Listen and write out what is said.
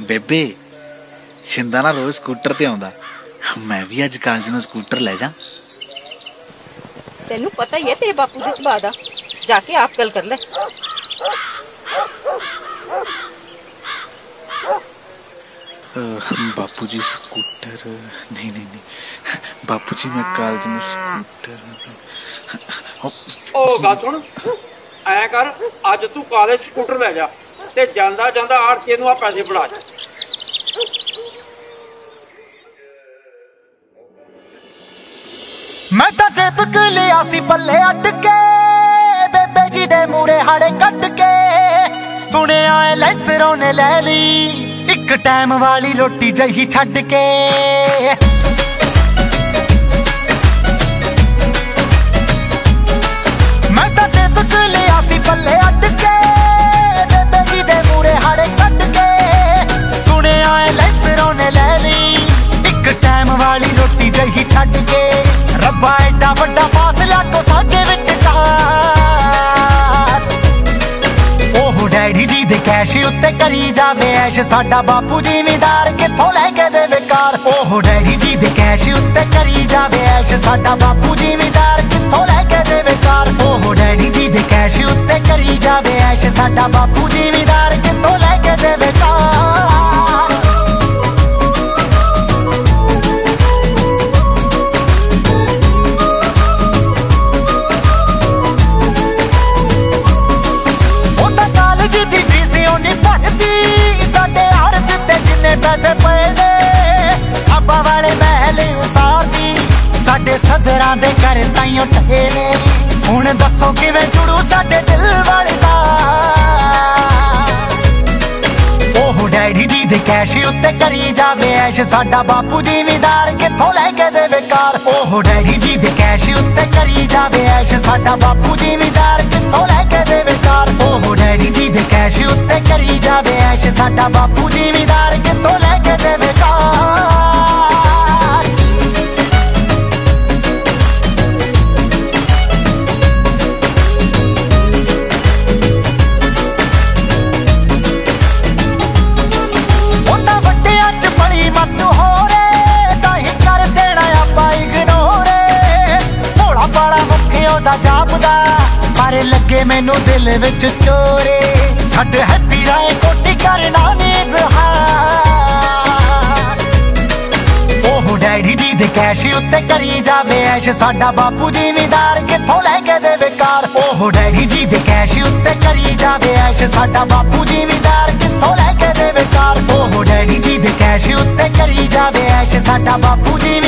ਬੇਬੇ, ਸ਼ਿੰਦਾ ਨਾ ਰੋਜ਼ ਸਕੂਟਰ ਤੇ ਆਉਂਦਾ। ਮੈਂ ਵੀ ਅੱਜ ਕਾਲਜ ਨੂੰ ਸਕੂਟਰ ਲੈ ਜਾ। ਤੈਨੂੰ ਪਤਾ ਹੀ ਹੈ ਤੇਰੇ ਬਾਪੂ ਦੇ ਸੁਭਾਅ ਦਾ। ਜਾ ਕੇ ਆਪ ਗੱਲ ਕਰ ਲੈ। ਬਾਪੂ ਜੀ ਸਕੂਟਰ ਨਹੀਂ ਨਹੀਂ ਨਹੀਂ। ਬਾਪੂ ਜੀ ਮੈਂ ਕਾਲਜ ਨੂੰ ਸਕੂਟਰ ਉਹ ਗੱਲ ਸੁਣ। ਐ ਕਰ ਅੱਜ ਤੂੰ ਕਾਲਜ ਸਕੂਟਰ ਲੈ ਜਾ ਤੇ ਜਾਂਦਾ ਜਾਂਦਾ ਆਰਤੀ ਨੂੰ ਆ ਪੈਸੇ ਫੜਾ ਜਾ ਮੈਂ ਤਾਂ ਚੇਤਕ ਲਿਆ ਸੀ ਪੱਲੇ ਅੱਟ ਕੇ ਬੇਬੇ ਜੀ ਦੇ ਮੂਰੇ ਹਾੜੇ ਕੱਟ ਕੇ। ਸੁਣਿਆ ਐ ਲੈਸਰੋਂ ਨੇ ਲੈ ਲਈ। ਇੱਕ ਟਾਈਮ ਵਾਲੀ ਰੋਟੀ ਜਹੀ ਛੱਡ ਕੇ ਦੇ ਕੈਸ਼ ਉੱਤੇ ਕਰੀ ਜਾਵੇ ਐਸ਼। ਸਾਡਾ ਬਾਪੂ ਜ਼ਿਮੀਦਾਰ ਕਿੱਥੋਂ ਲੈ ਕੇ ਦੇਵੇ ਕਾਰ? ਉਹ ਡੈਡੀ ਜੀ ਦੇ ਕੈਸ਼ ਉੱਤੇ ਕਰੀ ਜਾਵੇ ਐਸ਼। ਸਾਡਾ ਬਾਪੂ ਜ਼ਿਮੀਦਾਰ ਕਿੱਥੋਂ ਲੈ ਕੇ ਦੇ ਕਾਰ? ਉਹ ਡੈਡੀ ਜੀ ਦੇ ਕੈਸ਼ ਉੱਤੇ ਕਰੀ ਜਾਵੇ ਐਸ਼। ਸਾਡਾ ਬਾਪੂ ਜ਼ਿਮੀਦਾਰ ਸਾਡੇ ਸਦਰਾਂ ਦੇ ਘਰ ਤਾਈਓ ਟਕੇ ਹੁਣ ਦੱਸੋ ਕਿਵੇਂ ਜੁੜੂ ਸਾਡੇ ਦਿਲ ਵਾਲੇ ਦਾ? ਉਹ ਡੈਡੀ ਜੀ ਦੇ ਕੈਸ਼ ਉੱਤੇ ਕਰੀ ਜਾਵੇ ਐਸ਼। ਸਾਡਾ ਬਾਪੂ ਜ਼ਿਮੀਦਾਰ ਕਿੱਥੋਂ ਲੈ ਕੇ ਦੇ ਕਾਰ? ਉਹ ਡੈਡੀ ਜੀ ਦੇ ਕੈਸ਼ ਉੱਤੇ ਕਰੀ ਜਾਵੇ ਐਸ਼। ਸਾਡਾ ਬਾਪੂ ਜ਼ਿਮੀਦਾਰ ਕਿੱਥੋਂ ਲੈ ਕੇ ਦੇ ਕਾਰ? ਉਹ ਡੈਡੀ ਜੀ ਦੇ ਕੈਸ਼ ਉੱਤੇ ਕਰੀ ਜਾਵੇ ਐਸ਼। ਸਾਡਾ ਬਾਪੂ ਜ਼ਿਮੀਦਾਰ ਮੈਨੂੰ ਦਿਲ ਵਿੱਚ ਚੋਰੇ। ਛੱਡ ਹੈਪੀ ਰਾਏ ਕੋਟੀ ਕਰਨਾ ਨੀ ਜ਼ਹਾਰ ਉਹ ਡੈਡੀ ਜੀ ਦੇ ਕੈਸ਼ ਉੱਤੇ ਕਰੀ ਜਾਵੇ ਐਸ਼। ਸਾਡਾ ਬਾਪੂ ਜ਼ਿਮੀਦਾਰ ਕਿੱਥੋਂ ਲੈ ਕੇ ਦੇ ਕਾਰ? ਉਹ ਡੈਡੀ ਜੀ ਦੇ ਕੈਸ਼ ਉੱਤੇ ਕਰੀ ਜਾਵੇ ਐਸ਼। ਸਾਡਾ ਬਾਪੂ ਜ਼ਿਮੀਦਾਰ ਕਿੱਥੋਂ ਲੈ ਕੇ ਦੇ ਕਾਰ? ਉਹ ਡੈਡੀ ਜੀ ਦੇ ਕੈਸ਼ ਉੱਤੇ ਕਰੀ ਜਾਵੇ ਐਸ਼। ਸਾਡਾ ਬਾਪੂ ਜ਼ਿਮੀਦਾਰ